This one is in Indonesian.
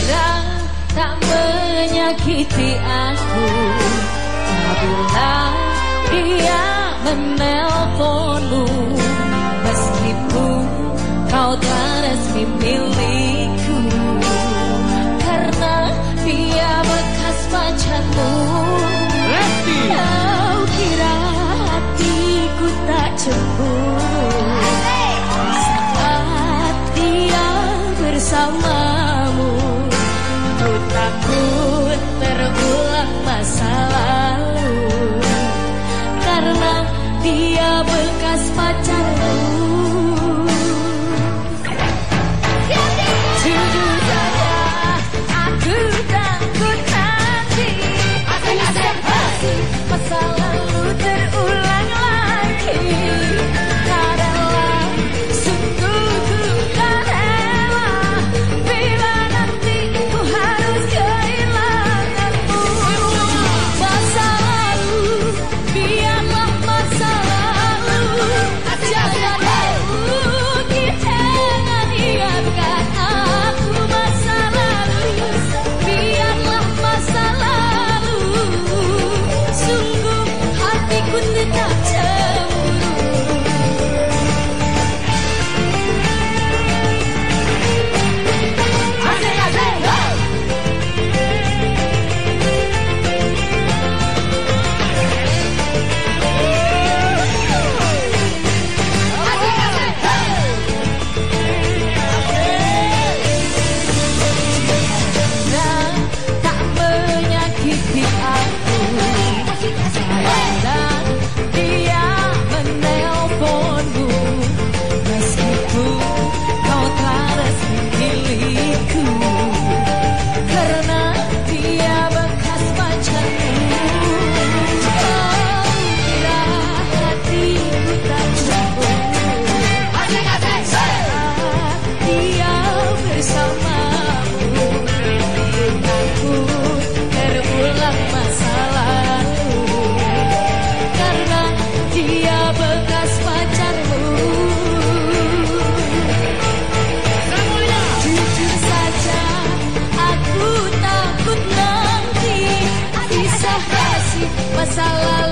Sekarang tak menyakiti aku. Apabila dia menelponmu. Meskipun kau tak resmi milikku. Karena dia bekas pacarmu Kau kira hatiku tak cemburu masa lalu